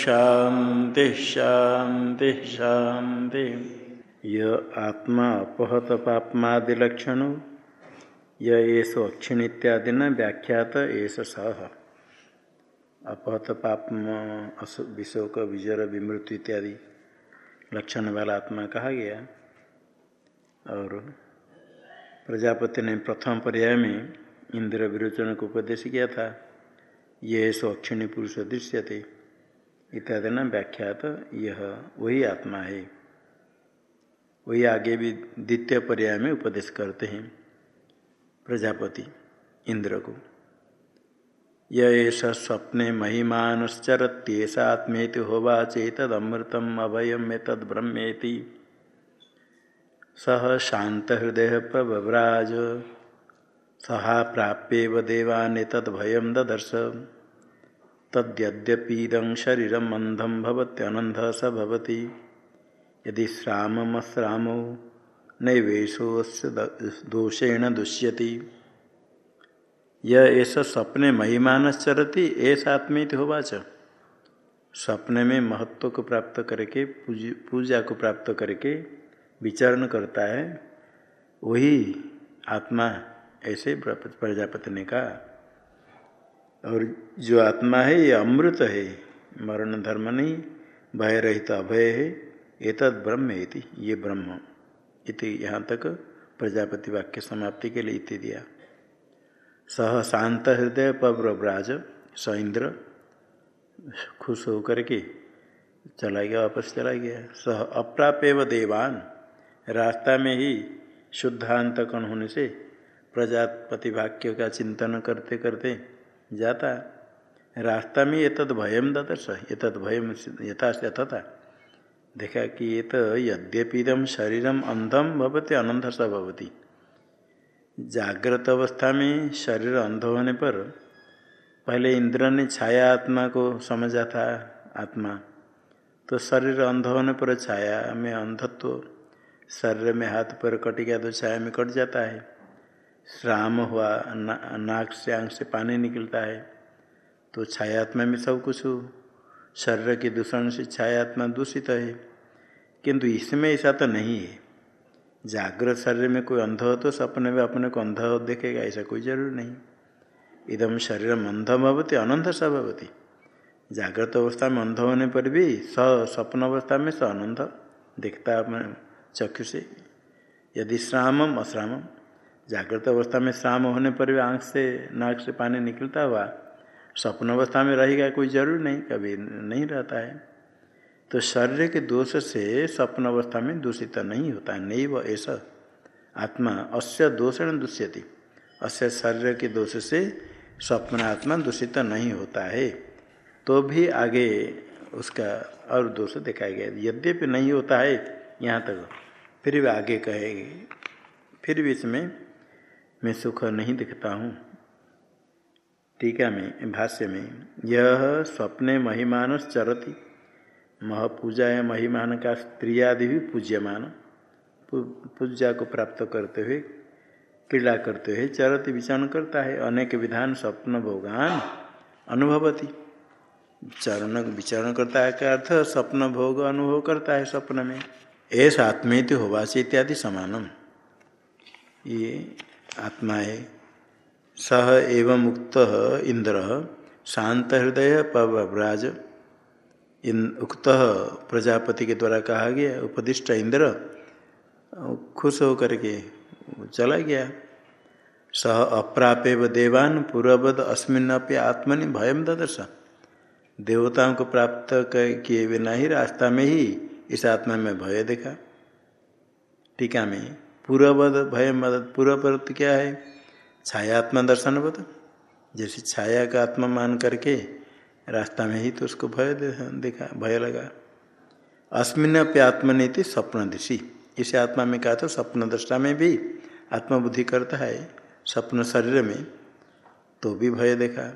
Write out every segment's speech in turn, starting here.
शांति शांति शांति। य आत्मा अपहत पापमादि लक्षण। अक्षिण इत्यादि न व्याख्यात एस सह अपहत पापम विशोक, विजर, विमृत्यु इत्यादि लक्षण वाला आत्मा कहा गया। और प्रजापति ने प्रथम पर्याय में इंद्र विरोचन को उपदेश किया था। ये सो अक्षिणी पुरुष दृश्य थे इत्यादि न व्याख्यात यह वही आत्मा है। वही आगे भी द्वितीय पर्याय में उपदेश करते हैं प्रजापति इंद्र को। यश स्वप्ने महिमानश्चरत्येषात्मेति होवा चेतदमृतम अभयम तद ब्रह्मेति। सह शांत हृदय प्रव्राज सहा प्राप्येव देवान् तद्भयं ददर्श। तद्यद्यपीदं शरीर अंधम भवत्यनंध स यदि श्राममश्रामो नैवेशोस्य दोषेण दुष्यति। यह ऐसा सपने महिमानश्चरति ऐसा आत्मीत होवाच। सपने में महत्व को प्राप्त करके, पूजा को प्राप्त करके विचरण करता है, वही आत्मा ऐसे प्रजापति ने कहा। और जो आत्मा है, ये अमृत है। मरण धर्म नहीं, भय रहित अभय है। ये तद ब्रह्म है ये ब्रह्म। इति यहाँ तक प्रजापति वाक्य समाप्ति के लिए इति दिया। सह शांत हृदय पव्रव्राज स इंद्र। खुश होकर के चला गया, वापस चला गया। सह अप्राप्य देवान। रास्ता में ही शुद्धांत कण होने से प्रजापति वाक्य का चिंतन करते करते जाता। रास्ता में ये तद भयम ददर्श ये तद भयम यथा देखा कि ये तो यद्यपिदम शरीरम अंधम भवते अनंध स भवती। जागृत अवस्था में शरीर अंध होने पर पहले इंद्र ने छाया आत्मा को समझा था, आत्मा। तो शरीर अंध होने पर छाया में अंधत्व, शरीर में हाथ पर कट गया तो छाया में कट जाता है। श्राम हुआ ना, नाक से आँख से पानी निकलता है तो छायात्मा में सब कुछ हो। शरीर के दूषण से छायात्मा दूषित है। किंतु इसमें ऐसा तो नहीं है। जागृत शरीर में कोई अंध हो तो सपने में अपने को अंध देखेगा ऐसा कोई ज़रूर नहीं। इदम शरीर अंध भवती अनंत स भवती। जागृत अवस्था में अंध होने पर भी स स्वप्न अवस्था में स अनंत दिखता अपने चक्षु से। यदि श्रामम अश्रामम। जागृत अवस्था में श्राम होने पर भी आँख से नाक से पानी निकलता हुआ स्वप्न अवस्था में रहेगा कोई ज़रूर नहीं, कभी नहीं रहता है। तो शरीर के दोष से स्वप्न अवस्था में दूषित नहीं होता है नहीं वह ऐसा आत्मा अस्य दोषण दूष्यति। अस्य शरीर के दोष से स्वप्न आत्मा दूषित नहीं होता है। तो भी आगे उसका और दोष दिखाया गया। यद्यपि नहीं होता है, यहाँ तक। फिर भी आगे कहेगी फिर भी इसमें मैं सुख नहीं दिखता हूँ। टीका में, भाष्य में, यह स्वप्ने महिमान चरती महपूजा या महिमान का स्त्री आदि भी पूज्यमान। पूजा को प्राप्त करते हुए क्रीड़ा करते हुए चरति विचरण करता है। अनेक विधान स्वप्न भोगान अनुभवती। चरण विचरण करता है, क्या अर्थ? स्वप्न भोग अनुभव करता है स्वप्न में। ऐसा आत्मेति होवासी इत्यादि समानम। ये आत्मा है सह एवं उक्त इंद्र, शांत हृदय पव्राज इन उक्त प्रजापति के द्वारा कहा गया, उपदिष्ट इंद्र, खुश होकर के चला गया। सह अप्राप्य देवान पूर्ववद अस्मिन्नप्य आत्मनि भयम ददर्श। देवताओं को प्राप्त किए बिना ही रास्ता में ही इस आत्मा में भय देखा। टीका में पूर्ववद भय मदद पूर्ववर्त क्या है? छायात्मा दर्शनवत। जैसे छाया का आत्मा मान करके रास्ता में ही तो उसको भय देखा, भय लगा। अस्मिन आत्मनीति स्वप्न दिशी इसे आत्मा में कहा तो स्वप्न दृष्टा में भी आत्मबुद्धि करता है, स्वप्न शरीर में तो भी भय देखा।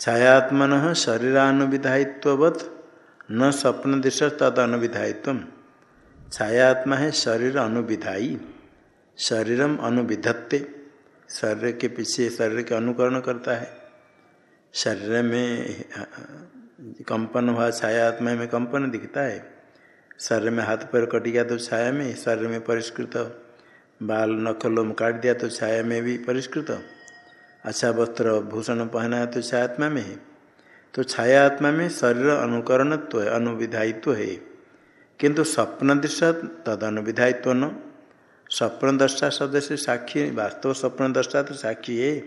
छायात्मन शरीरानुविधायित्ववत, न स्वप्न दिशा तद अनुविधायित्व छायात्मा है शरीर अनुविधायी। शरीरम अनुविधत्ते। शरीर के पीछे शरीर के अनुकरण करता है। शरीर में, कंपन हुआ छाया आत्मा में कंपन दिखता है। शरीर में हाथ पैर कट गया तो छाया में, शरीर में परिष्कृत। बाल नख लोम काट दिया तो छाया में भी परिष्कृत। अच्छा वस्त्र भूषण पहना है तो छाया आत्मा में है। तो छाया आत्मा में शरीर अनुकरणत्व है, अनुविधायित्व है। किंतु स्वप्न दृश्य तद अनुविधायित्व न। स्वप्न दृष्टा शब्द से साक्षी वास्तव स्वप्न दृष्टा तो साक्षी है।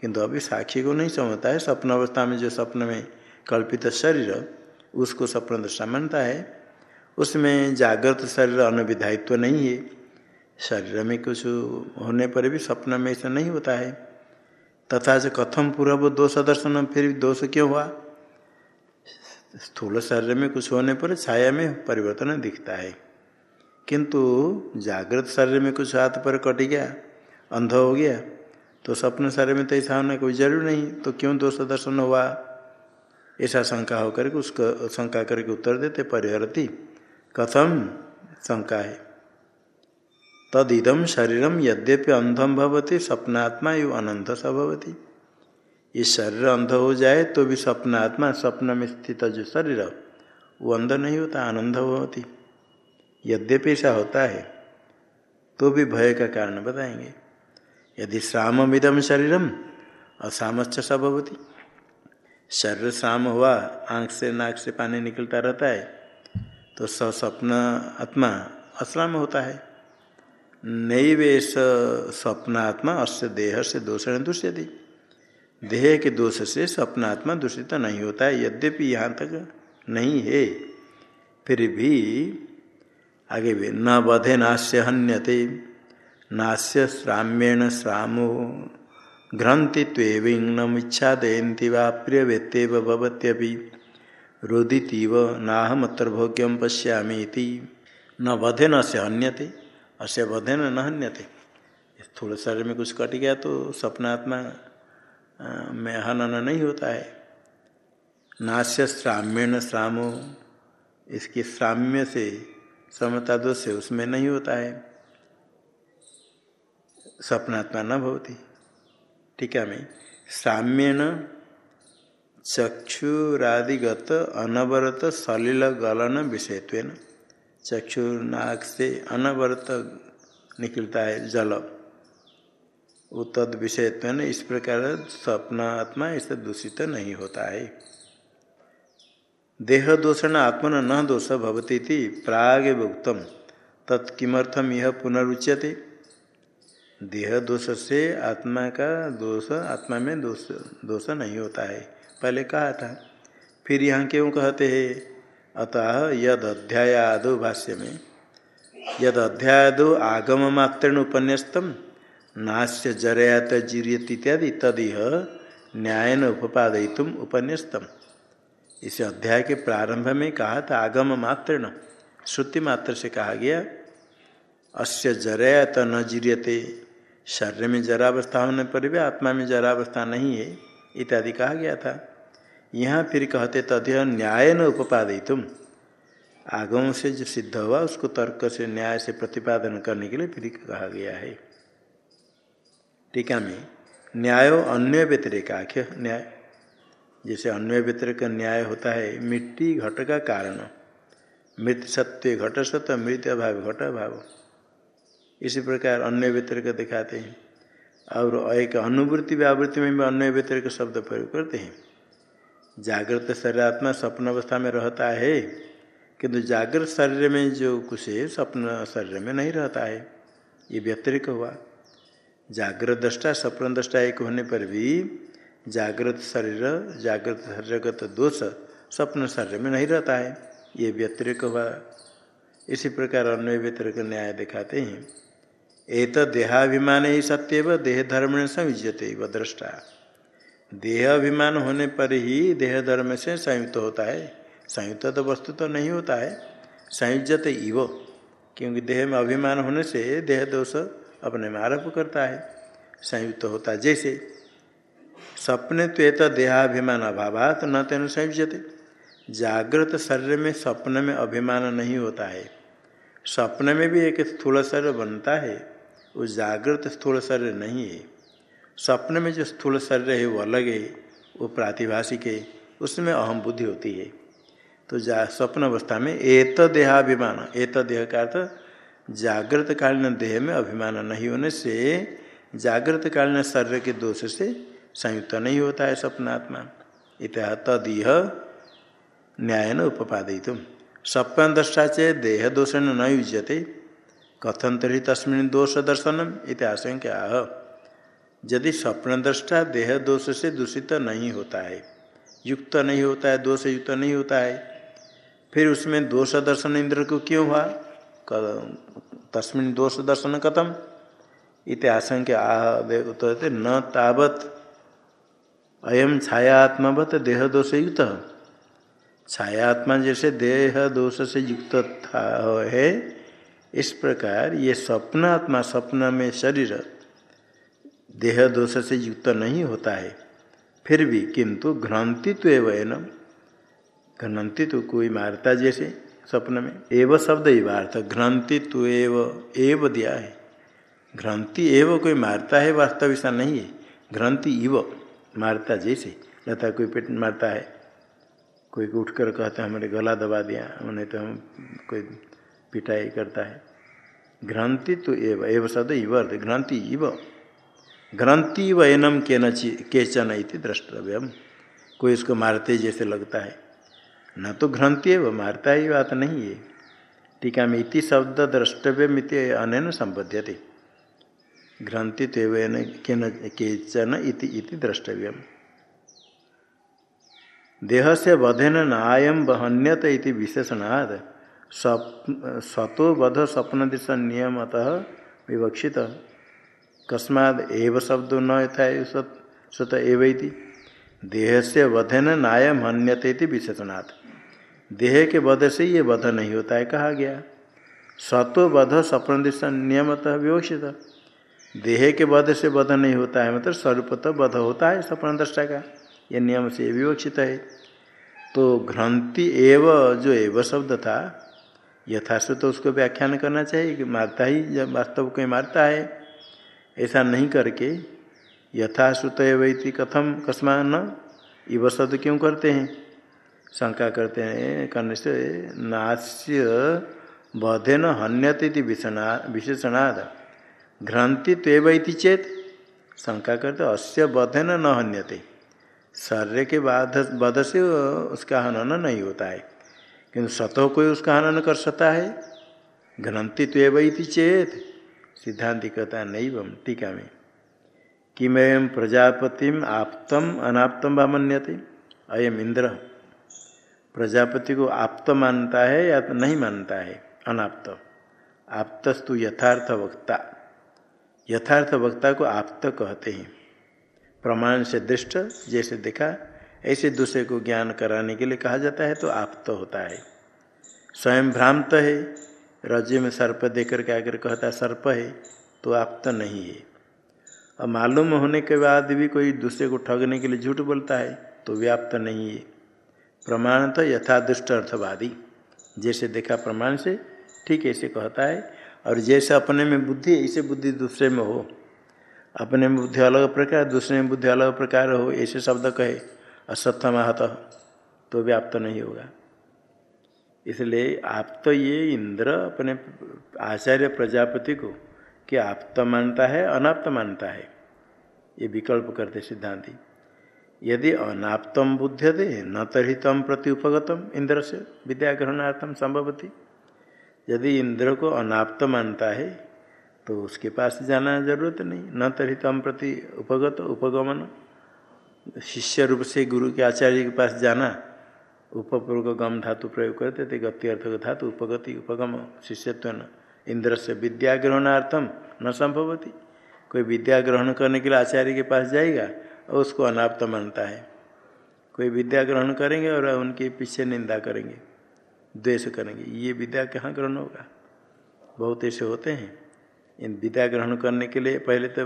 किंतु अभी साक्षी को नहीं समझता है। स्वप्न अवस्था में जो स्वप्न में कल्पित शरीर, उसको स्वप्न दृष्टा मानता है। उसमें जागृत शरीर अनुविधायित्व तो नहीं है। शरीर में कुछ होने पर भी स्वप्न में ऐसा नहीं होता है। तथा से कथम पूर्व दोष दर्शन, फिर दोष क्यों हुआ? स्थूल शरीर में कुछ होने पर छाया में परिवर्तन दिखता है। किंतु जागृत शरीर में कुछ हाथ पर कट गया, अंध हो गया तो स्वप्न शरीर में तो ऐसा होना कोई ज़रूर नहीं तो क्यों दोष दर्शन हुआ? ऐसा शंका होकर के उसको, शंका करके उत्तर देते, परिहरती, कथम शंका है। तदिदम शरीरम यद्यपि अंधम भवती स्वप्नात्मा यु अनंत स भवती। ये शरीर अंध हो जाए तो भी स्वप्नात्मा स्वप्न में स्थित जो शरीर, वो अंध नहीं होता, आनंद भवती। यद्यपि ऐसा होता है तो भी भय का कारण बताएँगे। यदि श्रामिदम शरीरम असामच्छ स भवती शरीर श्राम हुआ, आँख से नाक से पानी निकलता रहता है तो स्वप्न आत्मा अश्राम होता है। नैवेश स्वप्न आत्मा अस्य देह से दोषण दूषयति। देह के दोष से स्वप्न आत्मा दूषित नहीं होता है, यद्यपि यहाँ तक नहीं है, फिर भी आगे भी, न बधे नाश्य हन्यते नाश्य श्राम्येण श्रामो घ्रंथि इच्छा दयती वा प्रिय वेत्तेव भवत्यपि, रोदितीव नाहमत्र भोग्यम पश्यामी न बधे न से हन्यते, अस्य बधे न हन्यते। थोड़े शरीर में कुछ कट गया तो स्वप्नात्मा में हनन नहीं होता है। नाश्य श्राम्यण श्रामो, इसके श्राम्य से समता दोष है उसमें नहीं होता है। स्वप्नात्मा न भवती। टीका में साम्यन चक्षुरादिगत अनवरत सलिल गलन विषयत्व चक्षु नाक से अनवरत निकलता है जल। वो तद विषयत्व इस प्रकार स्वप्नात्मा इससे दूषित नहीं होता है। देह दोषण आत्मन न दोष भवती प्राग उक्तम तत्किमर्थम यह पुनरुच्यते? देह दोष से आत्मा का दोष, आत्मा में दोष दोष नहीं होता है। पहले कहा था। फिर यहाँ क्यों कहते हैं? अतः यद भाष्य में यद अध्यायादो आगम मात्रेण उपन्यस्तम नाश्य जरयात जीरियत इत्यादि, तदिह न्यायन उपादयितुम उपन्यस्तम। इस अध्याय के प्रारंभ में कहा था, आगम मात्र न। श्रुति मात्र से कहा गया, अस्य जरया त न जीर्यते। शरीर में जरावस्था होने पर भी आत्मा में जरावस्था नहीं है, इत्यादि कहा गया था। यहाँ फिर कहते तथ्य न्याय न उपादय तुम आगम से जो सिद्ध हुआ, उसको तर्क से, न्याय से प्रतिपादन करने के लिए फिर कहा गया है। टीका में, न्यायो अन्य व्यतिरिक व्यतिरेकाख्य। न्याय जैसे अन्वय व्यतिरिक न्याय होता है, मिट्टी घट का कारण मृत सत्य घट सत्य मृत अभाव घट अभाव इसी प्रकार अन्य व्यतिरिक दिखाते हैं। और एक अनुवृत्ति व्यावृत्ति में भी अन्य व्यतिरिक शब्द प्रयोग करते हैं। जागृत शरीर आत्मा स्वप्न अवस्था में रहता है, किंतु जागृत शरीर में जो कुछ है, स्वप्न शरीर में नहीं रहता है। ये व्यतिरिक हुआ। जागृत दृष्टा, स्वप्न दृष्टा एक होने पर भी जागृत शरीर, जागृत शरीरगत दोष स्वप्न शरीर में नहीं रहता है। ये व्यतिरिक हुआ। इसी प्रकार अन्य व्यतिरिक न्याय दिखाते हैं। एक देहाभिमान ही सत्य देह धर्म में संयुजते व दृष्टा। देह अभिमान होने पर ही देह धर्म से संयुक्त होता है। संयुक्त तो वस्तु तो नहीं होता है। संयुजत इव, क्योंकि देह में अभिमान होने से देह दोष अपने में आरोप करता है। संयुक्त होता जैसे। सपने तो एक देहाभिमान अभावात न तेन संयुजते जागृत शरीर में सपने में अभिमान नहीं होता है। सपने में भी एक स्थूल शरीर बनता है, वो जागृत स्थूल शरीर नहीं है। सपने में जो स्थूल शरीर है, वो अलग है, वो प्रातिभाषिक है, उसमें अहम बुद्धि होती है। तो जा स्वप्न अवस्था में एत देहाभिमान, एत देह का अर्थ जागृतकालीन देह में अभिमान नहीं होने से जागृतकालीन शरीर के दोष से संयुक्त नहीं होता है स्वप्नात्मा इत तद न्याय न उपादित स्वप्न दृष्टा चे देह दोषण न युजते कथन तरी तस्मिन दोष दर्शनम? क्या यदि स्वप्न दृष्टा देह दोष से दूषित नहीं होता है, युक्त नहीं होता है दोष युक्त नहीं होता है, फिर उसमें दोष दर्शन इंद्र को क्यों हुआ? तस्मिन दोष दर्शन कथम? इतिहास उत्तर न तावत अयम छायात्मवत देह दोष युक्त छायात्मा जैसे देह दोष से युक्त था है, इस प्रकार ये स्वप्न आत्मा, स्वप्न में शरीर देह दोष से युक्त नहीं होता है। फिर भी किंतु घ्रांतित्व एवं घ्रांतित्व कोई मारता जैसे स्वप्न में, एव शब्द ही वार्थ, घ्रांतित्व एव एव दिया है। घ्रांति एव कोई मारता है वास्तव ऐसा नहीं है। घ्रांति इव। मारता जैसे, लता कोई पेट मारता है, कोई कर कहते हैं हमारे गला दबा दिया उन्हें तो हम कोई पिटाई करता है। घ्रांति तो एव एव शब्द इव अर्थ, घ्रांति इव। घ्रांति व एनम के केचन इति द्रष्टव्यम। कोई इसको मारते जैसे लगता है। न तो घ्रांति है वो मारता ही बात नहीं है। टीका में इति शब्द द्रष्टव्य मिति अन संबध्यते घ्रांति तो केचन इति इति देह से बधेन नायम बहन्यत इति विशेषणाद सतो बध स्वप्न दिश नियमतः विवक्षित। कस्माद एव शब्द न था सत एव देह से वधन नायम हन्यते विशेषणात्। देह के वध से ये वध नहीं होता है कहा गया। सतो बध स्वप्न दिशा नियमतः विवक्षित। देह के वध से वध नहीं होता है मतलब स्वरूपतः वध होता है स्वप्न दृष्टा का। यह नियम से विवक्षित है। तो घ्रंथि एव जो एव शब्द था यथाश्रुत तो उसको व्याख्यान करना चाहिए कि मारता ही जब वास्तव कोई मारता है, ऐसा नहीं करके यथाश्रुत एवं कथम कस्मा न इव शब्द क्यों करते हैं? शंका करते हैं करने से नास्य बधे न हन्यते विशेषणाद घ्रांति तेवती चेत। शंका करते अस्य बधन न हन्यते। शरीर के बाध, बध से उसका हनन नहीं होता है। किंतु सतो कोई उसका हनन कर सकता है। घ्रांति तेवती चेत। सिद्धांत कहता नहीं बम, टीका में। किमयम प्रजापतिम आप्तम अनाप्तम व मन्यते? अयम इंद्र। प्रजापति को आप्त मानता है या तो नहीं मानता है? अनाप्त। आप्तस्तु यथार्थ वक्ता। यथार्थ वक्ता को आप्त कहते हैं। प्रमाण से दृष्ट, जैसे देखा, ऐसे दूसरे को ज्ञान कराने के लिए कहा जाता है तो आप तो होता है। स्वयं भ्रांत है रज्जु में सर्प देकर के आकर कहता है सर्प है तो आप तो नहीं है। और मालूम होने के बाद भी कोई दूसरे को ठगने के लिए झूठ बोलता है तो व्याप्त नहीं है। प्रमाण तो यथादुष्ट अर्थवादी, जैसे देखा प्रमाण से, ठीक ऐसे कहता है और जैसे अपने में बुद्धि ऐसे बुद्धि दूसरे में हो। अपने में बुद्धि अलग प्रकार, दूसरे में बुद्धि अलग प्रकार हो, ऐसे शब्द कहे असत्य महत तो व्याप्त नहीं होगा। इसलिए आप तो ये इंद्र अपने आचार्य प्रजापति को कि आप्त मानता है, अनाप्त मानता है, ये विकल्प करते सिद्धांति। यदि अनाप्तम बुद्ध न तरी तम प्रति उपगतम, इंद्र से विद्याग्रहणार्थम संभवती। यदि इंद्र को अनाप्त मानता है तो उसके पास जाना ज़रूरत नहीं। न तरी तम प्रति उपगत उपगमन। शिष्य रूप से गुरु के आचार्य के पास जाना उपपूर्व गम धातु प्रयोग करते थे, गति अर्थ धातु, उपगति उपगम, शिष्यत्व न। इंद्र से विद्या ग्रहणार्थम न संभवती। कोई विद्या ग्रहण करने के लिए आचार्य के पास जाएगा, और उसको अनाप्त मानता है। कोई विद्या ग्रहण करेंगे और उनके पीछे निंदा करेंगे। द्वेष करेंगे। ये विद्या कहाँ ग्रहण होगा? बहुत ऐसे होते हैं। इन विद्या ग्रहण करने के लिए पहले तो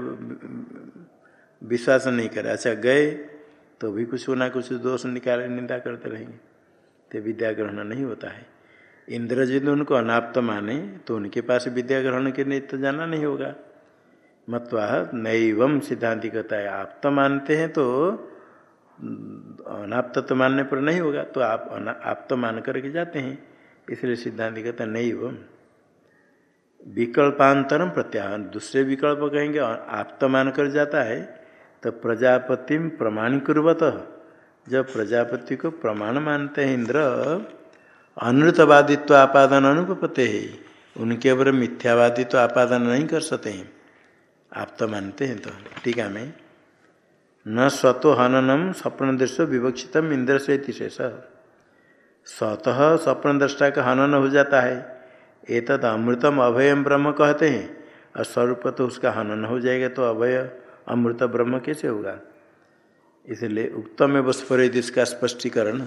विश्वास नहीं करे। अच्छा गए तो भी कुछ ना कुछ दोष निकाले, निंदा करते रहेंगे। तो विद्या ग्रहण नहीं होता है। इंद्र जी ने उनको अनाप्त माने तो उनके पास विद्या ग्रहण के लिए तो जाना नहीं होगा। मतवा नैवम सिद्धांति कहता है आप तो मानते हैं तो अनाप्त तो मानने पर नहीं होगा तो आप आप तो मान करके जाते हैं। इसलिए सिद्धांत कहते नहीं वो विकल्पांतरम प्रत्याहन। दूसरे विकल्प कहेंगे आप तो मान कर जाता है तो प्रजापति प्रमाणीकुर्वत। जब प्रजापति को प्रमाण मानते हैं, इंद्र, अनृतवादित्व आपादन अनुपते है। उनके ऊपर मिथ्यावादित्व आपादन नहीं कर सकते हैं। आप तो मानते हैं तो ठीक है, मैं न स्वतो हननम स्वप्न दृश्य विवक्षितम इंद्र से शेष। स्वतः स्वप्न दृष्टा का हनन हो जाता है। एतद अमृतम अभयम ब्रह्म कहते हैं। और स्वरूप तो उसका हनन हो जाएगा तो अभय अमृत ब्रह्म कैसे होगा? इसलिए उक्तम में बस्फर इसका स्पष्टीकरण,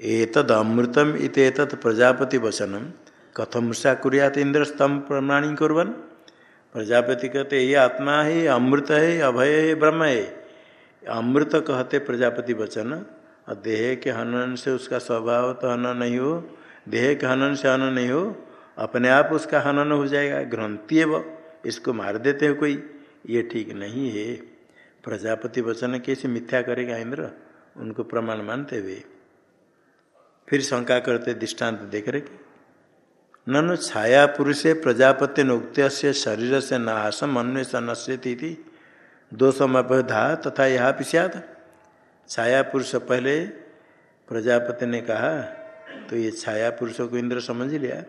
एतद अमृतम इत प्रजापति वचनम कथम सा कुरियात इंद्र स्तंभ प्रमाणी कुरन प्रजापति कहते, ये आत्मा है अमृत है अभय है ब्रह्म है। अमृत कहते प्रजापति वचन, और देह के हनन से उसका स्वभाव तो हनन नहीं हो, देह के हनन से हनन नहीं हो, अपने आप उसका हनन हो जाएगा, ग्रंथि व, इसको मार देते हो कोई, ये ठीक नहीं है। प्रजापति वचन कैसे मिथ्या करेगा इंद्र? उनको प्रमाण मानते हुए। फिर शंका करते दृष्टांत देख रहे ननु छाया पुरुषे प्रजापति उक्त से शरीर से नाशम अन्वेषण थी दोषमबधा तथा यह पिछात छाया पुरुष पहले प्रजापति ने कहा तो ये छाया पुरुषों को इंद्र समझ लिया।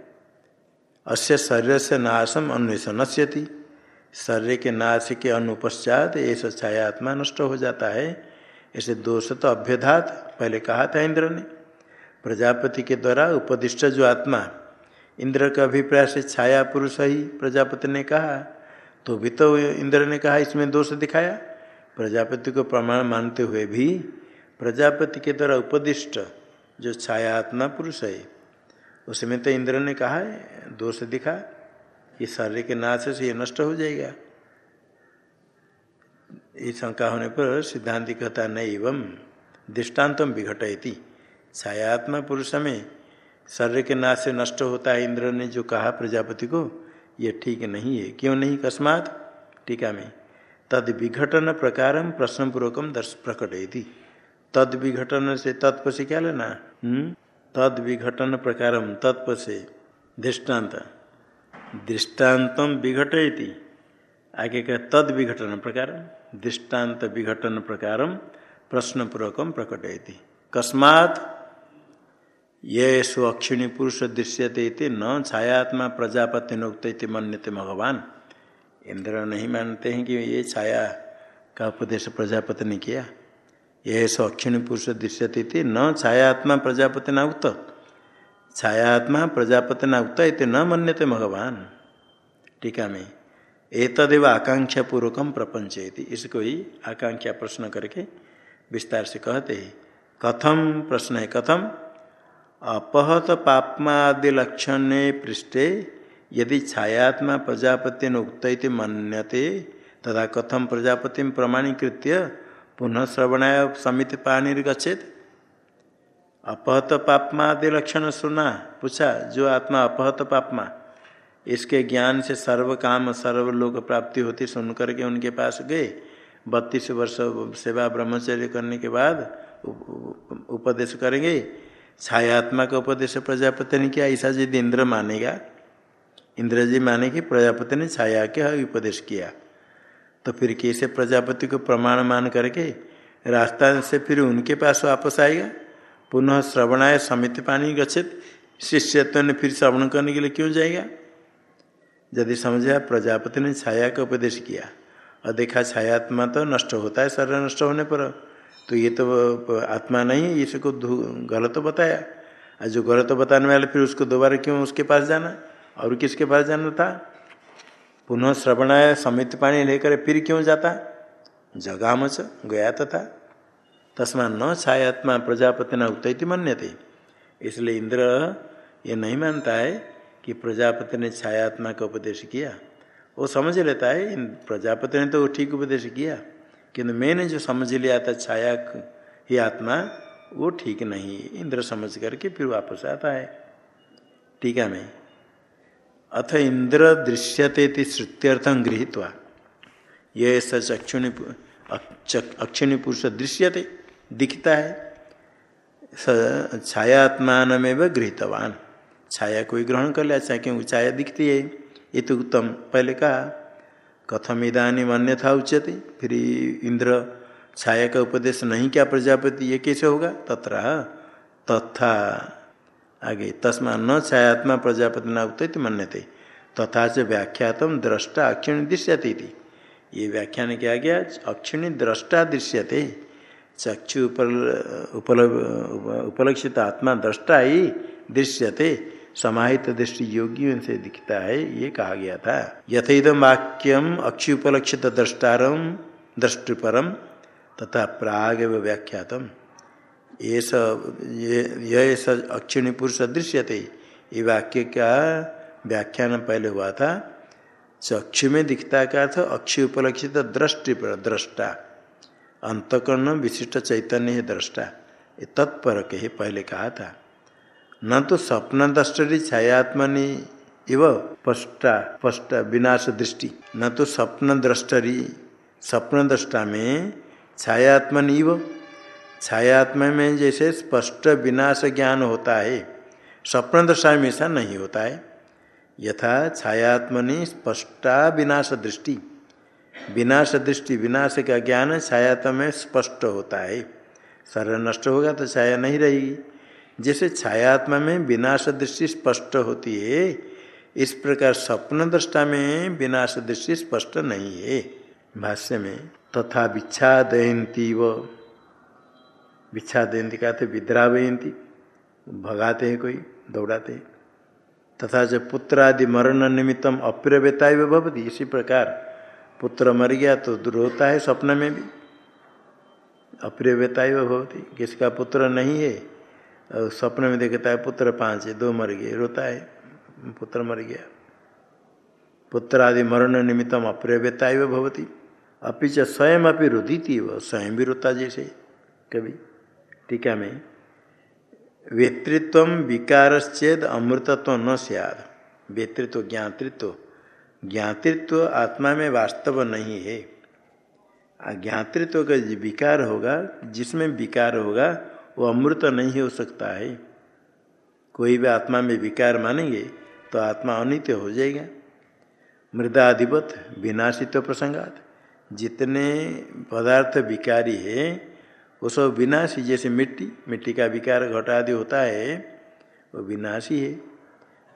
अस्य शरीर से नाशम अन्वेषण थी शरीर के नाश के अनुपश्चात ऐसा छाया आत्मा नष्ट हो जाता है। ऐसे दोष तो अभ्यधात, पहले कहा था इंद्र ने। प्रजापति के द्वारा उपदिष्ट जो आत्मा, इंद्र का अभिप्राय से छाया पुरुष ही प्रजापति ने कहा तो भी तो इंद्र ने कहा, इसमें दोष दिखाया। प्रजापति को प्रमाण मानते हुए भी प्रजापति के द्वारा उपदिष्ट जो छाया आत्मा पुरुष है, उसमें तो इंद्र ने कहा है दोष दिखा कि शरीर के नाश से ये नष्ट हो जाएगा। ये शंका होने पर सिद्धांति कहता नहीं एवं दृष्टान्तम विघटयती। छायात्मा पुरुष में शरीर के नाश से नष्ट होता है, इंद्र ने जो कहा प्रजापति को ये ठीक नहीं है। क्यों नहीं? कस्मात टीका में, तद विघटन प्रकार प्रश्न पूर्वकम दर्श प्रकटयती। तद विघटन से तत्व से क्या लेना? हम्म? तद विघटन प्रकार तत्व से दृष्टांत। दृष्टान्तम विघटयती। आगे का तद विघटन प्रकार, दृष्टांत विघटन प्रकार प्रश्न पूर्वकम प्रकटयती। कस्मात् ये स्व अक्षिणी पुरुष दृश्यते न छायात्मा प्रजापति नोक्त मन्यते भगवान। इंद्र नहीं मानते हैं कि ये छाया का उपदेश प्रजापति ने किया। यह स्व अक्षिणी पुरुष दृश्यते न छायात्मा प्रजापति न उक्त छायात्मा प्रजापति न उक्त इतने न मन्यते भगवान। टीका में एतदेव आकांक्षा पूर्वकम प्रपंच इसको ही आकांक्षा प्रश्न करके विस्तार से कहते हैं। कथम प्रश्न है, कथम अपहत पापमादि लक्षण पृष्ठे, यदि छायात्मा प्रजापति उक्त मन्यते तथा कथम प्रजापति प्रमाणीकृत पुनः श्रवणाय समिति पाणिर्गछेद अपहत पापमादि लक्षण सुना, पूछा, जो आत्मा अपहत पापमा? इसके ज्ञान से सर्व काम, सर्व लोक प्राप्ति होती सुन करके उनके पास गए। बत्तीस वर्ष सेवा ब्रह्मचर्य करने के बाद उपदेश करेंगे। छायात्मा का उपदेश प्रजापति ने किया, ऐसा यदि इंद्र मानेगा। इंद्र जी माने कि प्रजापति ने छाया के उपदेश किया। तो फिर कैसे प्रजापति को प्रमाण मान करके रास्ता से फिर उनके पास वापस आएगा? पुनः श्रवणाय समिति पानी गच्छित। शिष्यत्व ने फिर श्रवण करने के लिए क्यों जाएगा? यदि समझा प्रजापति ने छाया का उपदेश किया। और देखा, छायात्मा तो नष्ट होता है, शरीर नष्ट होने पर। तो ये तो आत्मा नहीं है इसको गलत बताया। और जो गलत बताने वाले, फिर उसको दोबारा क्यों उसके पास जाना? और किसके पास जाना था? पुनः श्रवणाय समित पानी लेकर फिर क्यों जाता? जगामच गया तो था। तस्मा न छायात्मा प्रजापति न मन्य थे इसलिए इंद्र ये नहीं मानता है कि प्रजापति ने छायात्मा का उपदेश किया। वो समझ लेता है प्रजापति ने तो ठीक उपदेश किया। किंतु मैंने जो समझ लिया था छाया ही आत्मा, वो ठीक नहीं इंद्र समझ करके फिर वापस आता है। ठीक है मैं? अथ इंद्र दृश्यते श्रुत्यर्थम गृहित्वा। ये सच अक्षुणी अक्षिणी पुरुष दृश्यते, दिखता है। छायात्मान में गृहितवान। छाया कोई ग्रहण कर लिया अच्छा क्योंकि छाया दिखती है। ये तो उत्तम, पहले कहा। कथम इधानी अन्य था उच्चते फिर इंद्र छाया का उपदेश नहीं क्या प्रजापति? ये कैसे होगा? तथा तथा। आगे तस्मा न छायात्मा प्रजापति न उत मन्यते। तथा से व्याख्यातम दृष्टा अक्षिणी दृश्यते थी ये व्याख्यान किया गया अक्षिणी दृष्टा दृश्यते। चक्षु उपलक्षित आत्मा दृष्टा ही दृश्यते। समाहित दृष्टि योगियों से दिखता है, ये कहा गया था। यथेदम वाक्यम अक्षि उपलक्षित दृष्टारम दृष्टिपरम तथा प्राग व्याख्यातम। ये सब ये सब अक्षिणी पुरुष दृश्यते। ये वाक्य का व्याख्यान पहले हुआ था। चक्षु में दिखता का अर्थ अक्षय उपलक्षित दृष्टि। पर दृष्टा अंतकरण विशिष्ट चैतन्य है दृष्टा तत्पर के पहले कहा था। न तो स्वप्न दृष्टि छायात्मनि इव स्पष्टा स्पष्ट विनाश दृष्टि न तो स्वप्न दृष्टि स्वप्न दृष्टा में छायात्मन इव। छायात्मा में जैसे स्पष्ट विनाश ज्ञान होता है स्वप्न दृष्टा में ऐसा नहीं होता है। यथा छायात्मनि स्पष्टा विनाश दृष्टि विनाश दृष्टि विनाश का ज्ञान छायात्म में स्पष्ट होता है। शरीर नष्ट होगा तो छाया नहीं रहेगी। जैसे छायात्मा में विनाश दृष्टि स्पष्ट होती है, इस प्रकार स्वप्न दृष्टा में विनाश दृष्टि स्पष्ट नहीं है। भाष्य में, तथा विच्छादयंती व। विच्छादयंती का थे विद्रावयंती भगाते हैं कोई, दौड़ाते हैं। तथा जो पुत्र आदि मरण निमित्तम अप्रियता भवती, इसी प्रकार पुत्र मर गया तो दूर होता है स्वप्न में भी। अप्रियता भवती, किसका पुत्र नहीं है और स्वप्न में देखता है पुत्र पाँच दो मर गए, रोता है, पुत्र मर गया। पुत्र आदि मरण निमित्तम अप्रियता भवती। अपिच स्वयं अपनी रुदिती वह स्वयं भी रोता जैसे। कभी टीका में, वेतृत्व विकारश्चेद अमृतत्व न सियाद। वेतृत्व ज्ञातृत्व। ज्ञातृत्व आत्मा में वास्तव नहीं है। ज्ञातृत्व का विकार होगा, जिसमें विकार होगा वो अमृत नहीं हो सकता है। कोई भी आत्मा में विकार मानेंगे तो आत्मा अनित्य हो जाएगा। मृदाधिपत विनाशित्व प्रसंगात। जितने पदार्थ विकारी है, वो सब विनाशी, जैसे मिट्टी मिट्टी का विकार घटा आदि होता है, वो विनाशी है।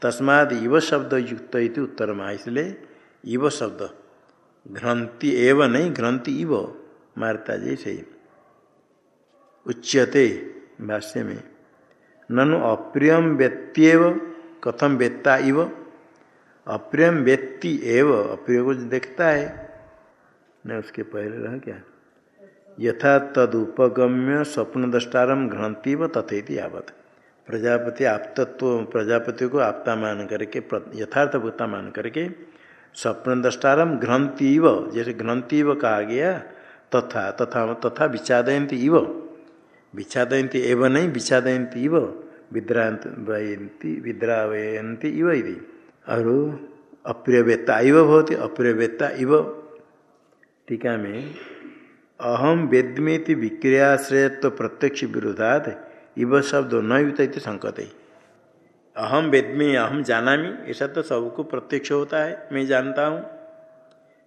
तस्माद इव शब्द युक्त इति उत्तर में इसलिए इव शब्द। घ्रंथि एव नहीं घ्रंथि इव, मारता जैसे उच्यते भाष्य में। ननु अप्रियम व्यक्तिव कथम वेत्ता इव? अप्रियम व्यक्ति एव, अप्रिय को देखता है। न, उसके पहले रह क्या? यथा तदुपगम्य स्वप्न दृष्टारम घ्रंथि व तथेति आवत प्रजापति आपतत्व, प्रजापति को आपता मान करके यथार्थ भूता मान करके स्वप्न दृष्टारम घ्रंथि इव जैसे घ्रंथि इव कहा गया, तथा तथा तथा विचादयंती इव। विचादयंती एव नहीं विचादयंती इव विद्रांत वयंती विद्रावयंती इव यदि और अप्रियवेत्ता इव भवती अप्रियवेत्ता इव टीका में अहम वेदमेति विक्रियाश्रयत्व प्रत्यक्ष विरोधात इव शब्द न युत संकत अहम वेदमी अहम जाना ऐसा तो सबको प्रत्यक्ष होता है मैं जानता हूँ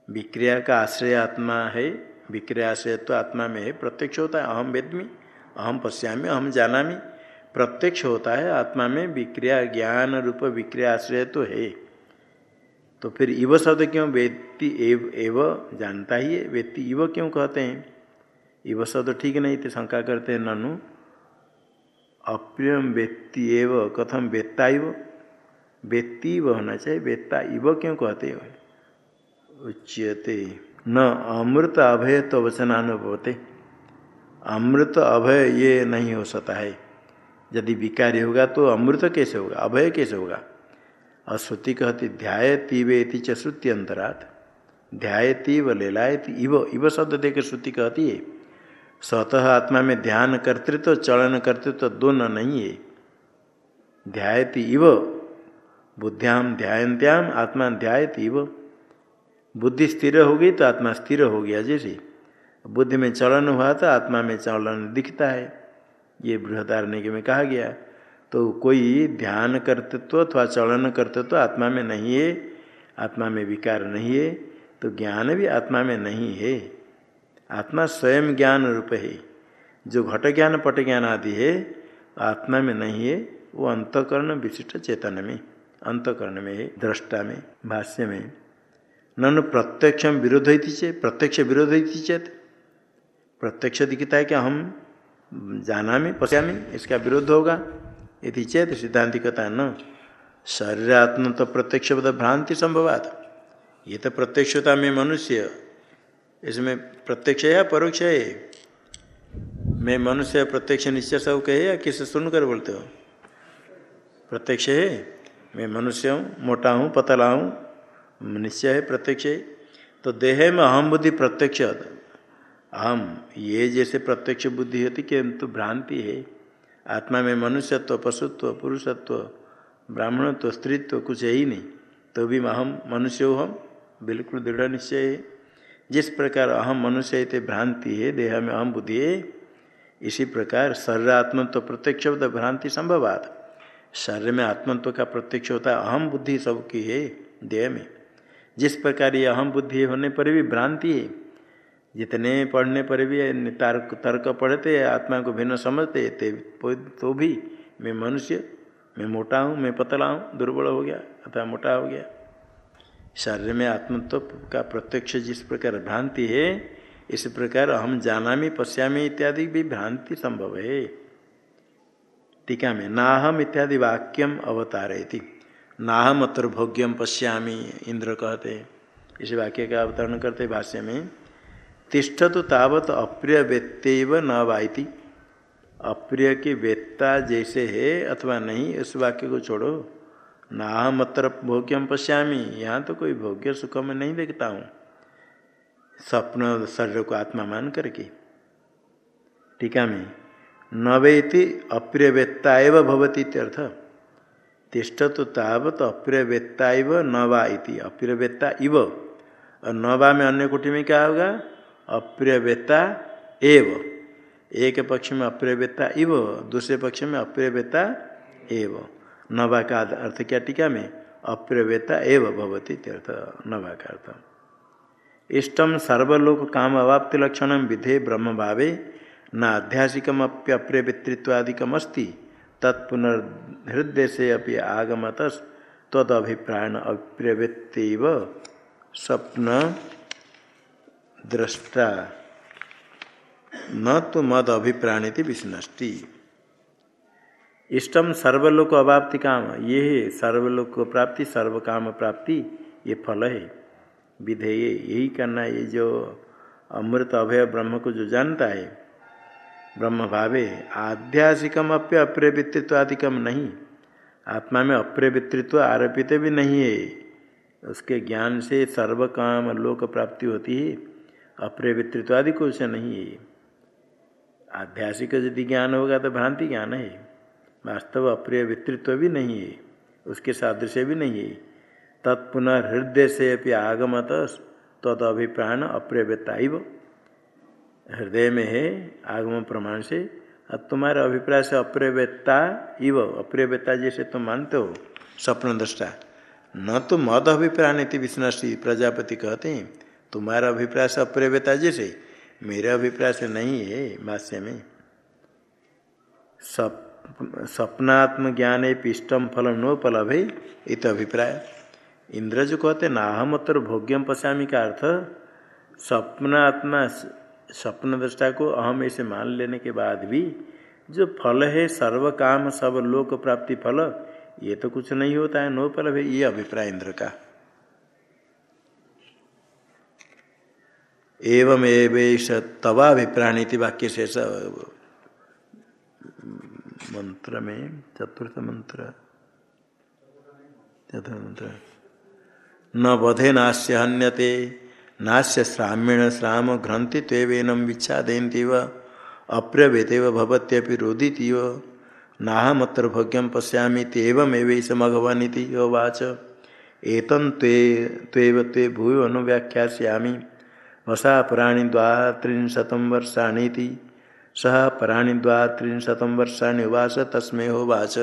विक्रिया का आश्रय आत्मा है विक्रियाश्रय तो आत्मा में है प्रत्यक्ष होता है अहम वेदमी अहम पश्यामी अहम जाना प्रत्यक्ष होता है, आत्मा में विक्रिया, ज्ञान रूप विक्रिया आश्रय तो है। तो फिर इव शब्द क्यों वेत्ति एव एव जानता ही है? वेत्ति इव क्यों कहते हैं? इव शब्द ठीक नहीं थे, शंका करते हैं ननु। अप्रियम वेत्ति एव कथम वेत्ता इव? वेत्ति इव होना चाहिए, वेत्ता इव क्यों कहते उच्यते। न अमृत अभय तो वचनानुभवते। अमृत अभय ये नहीं हो सकता है। यदि विकारी होगा तो अमृत कैसे होगा? अभय कैसे होगा? और श्रुति कहती ध्याय तीवेति च श्रुति अंतरात। ध्याय तीव लेलायती, इव इव शब्द देकर श्रुति कहती है, स्वतः आत्मा में ध्यान कर्तृत्व, चलन कर्तृत्व दोनों नहीं है। ध्यायती इव बुद्ध्याम ध्यायंत्याम आत्मा ध्यायती इव। बुद्धि स्थिर हो गई तो आत्मा स्थिर हो गया जैसे। बुद्धि में चलन हुआ तो आत्मा में चलन दिखता है। ये बृहदारण्य में कहा गया। तो कोई ध्यान कर्तृत्व अथवा चलन कर्तृत्व आत्मा में नहीं है, आत्मा में विकार नहीं है तो ज्ञान भी आत्मा में नहीं है। आत्मा स्वयं ज्ञान रूप है। जो घट ज्ञान, पट ज्ञान आदि है, आत्मा में नहीं है, वो अंतकरण विशिष्ट चेतन में, अंतकरण में है, दृष्टा में, भाष्य में। ननु प्रत्यक्ष विरोध होती चेत, प्रत्यक्ष विरोध होती चेत प्रत्यक्ष दिखता है कि हम जाना में पश्यामी इसका विरोध होगा। यदि चेत सिद्धांति कहता है न। शरीर आत्म तो प्रत्यक्ष भ्रांति संभवात। ये तो प्रत्यक्षता में मनुष्य, इसमें प्रत्यक्ष है या परोक्ष है। मैं मनुष्य प्रत्यक्ष निश्चय सब कहे या किसे सुनकर बोलते हो? प्रत्यक्ष है। मैं मनुष्य हूँ, मोटा हूँ, पतला हूँ, निश्चय है, प्रत्यक्ष है। तो देह में अहम बुद्धि प्रत्यक्ष अहम, ये जैसे प्रत्यक्ष बुद्धि होती किंतु भ्रांति है। आत्मा में मनुष्यत्व, पशुत्व, पुरुषत्व, ब्राह्मणत्व, स्त्रीत्व कुछ है ही नहीं। तो भी अहम मनुष्य हो हम, बिल्कुल दृढ़ निश्चय है। जिस प्रकार अहम मनुष्य है भ्रांति है, देह में अहम बुद्धि है। इसी प्रकार शरीर आत्मत्व प्रत्यक्ष होता, भ्रांति संभवात शरीर में आत्मत्व का प्रत्यक्ष होता है अहम बुद्धि सबकी है, देह में। जिस प्रकार ये अहम बुद्धि होने पर भी भ्रांति है जितने पढ़ने पर भी तर्क तर्क पढ़ते, आत्मा को भिन्न समझते, ते तो भी मैं मनुष्य, मैं मोटा हूँ, मैं पतला हूँ, दुर्बल हो गया अथवा मोटा हो गया। शरीर में आत्मत्व का प्रत्यक्ष जिस प्रकार भ्रांति है, इस प्रकार हम जाना पश्यामी इत्यादि भी भ्रांति संभव है। टीका में नाहम इत्यादि वाक्यम अवतारे थी नाहम अत्र भोग्यम पश्यामी, इंद्र कहते। इस वाक्य का अवतरण करते भाष्य में। तिष्ठ तो तावत अप्रिय व्यक्तिव न वायती अप्रिय की वेत्ता जैसे है अथवा नहीं उस वाक्य को छोड़ो। ना मत्र भोग्यम पश्यामी, यहाँ तो कोई भोग्य सुख में नहीं देखता हूँ। स्वप्न शरीर को आत्मा मान करके। टीका में, न वेति अप्रियवेत्ता एव भवती अर्थ। तिष्ठ तो तावत अप्रियवेत्ता इव न वा इति। अप्रियवेत्ता इव। और न वा में अन्य कोटि में क्या होगा? अप्रियवेत्ता एव। एक पक्ष में अप्रियवेत्ता इव, दूसरे पक्ष में अप्रियवेत्ता एव। नवा का अर्थ क्या टीका में? अप्रियवेत्ता एव भवती अर्थ नवा का अर्थ। इष्टम सर्वलोक काम अवाप्ति लक्षण विधे ब्रह्म भावे, न आध्यासिकमप्यप्रियवृत्तित्वादिकम अस्ति तत्पुनर्हृदय से आगमत तदभिप्रायण अप्रियवृत्ति स्वप्न दृष्टा। न तो मद अभिप्राणिति विष्णष्टि। इष्टम सर्वलोक अवाप्ति काम। ये है सर्वलोक प्राप्ति सर्व काम प्राप्ति, ये फल है। विधेय। यही करना ये जो अमृत अभय ब्रह्म को जो जानता है, ब्रह्म भावे, आध्यासिकम अप्य अप्रवृत्तित्वादिकम नहीं। आत्मा में अप्रवृत्तित्व आरोपित भी नहीं है। उसके ज्ञान से सर्व काम लोक प्राप्ति होती है। अप्रवृत्तित्व आदि कुछ नहीं है आध्यासिक यदि ज्ञान होगा तो भ्रांति ज्ञान है। वास्तव अप्रिय वितृत्व भी नहीं है। उसके सादृश्य भी नहीं है। तत्पुनः हृदय से अपनी आगमत तद अभिप्राण अप्रियवृत्ता हृदय में है आगम प्रमाण से। अब तुम्हारे अभिप्राय से अप्रियवृत्ता इव। अप्रियवृत्ता जैसे तुम मानते हो। स्वप्न दृष्टा न तो मद अभिप्राय नीति विष्णु प्रजापति कहते हैं। तुम्हारा अभिप्राय से अप्रेव्यता जैसे मेरे अभिप्राय से नहीं है भाष्य में। सप स्वप्नात्म ज्ञान पिष्टम फलम नोपलभ इत अभिप्राय। इंद्र जो कहते नाहम उत्तर भोग्यम पश्यामी का अर्थ स्वप्नात्मा स्वप्न दृष्टा को अहम ऐसे मान लेने के बाद भी, जो फल है, सर्व काम, सब लोक प्राप्ति फल, ये तो कुछ नहीं होता है नोपलभ है ये अभिप्राय इंद्र का। एवं एवेश तवाभिप्राणीति वाक्य से मंत्र में चतुर्थ मंत्र चतुर्थ मंत्र न बधे नाश्य हन्यते नाश्य श्रामीण श्राम घ्रंथि तेवेनम विच्छादयती व अप्यवेतेव भवत्यपि रोदिति व नाहमत्र भोग्यम पश्यामी तेवमेवेश मघवनीति वाच। एतन त्वेव ते भूयो अनुव्याख्यास्यामी वसा पराणी द्वात्रिशतम वर्षाणी सह पराणी द्वात्रिशतम वर्षाणी उवास तस्में होवाच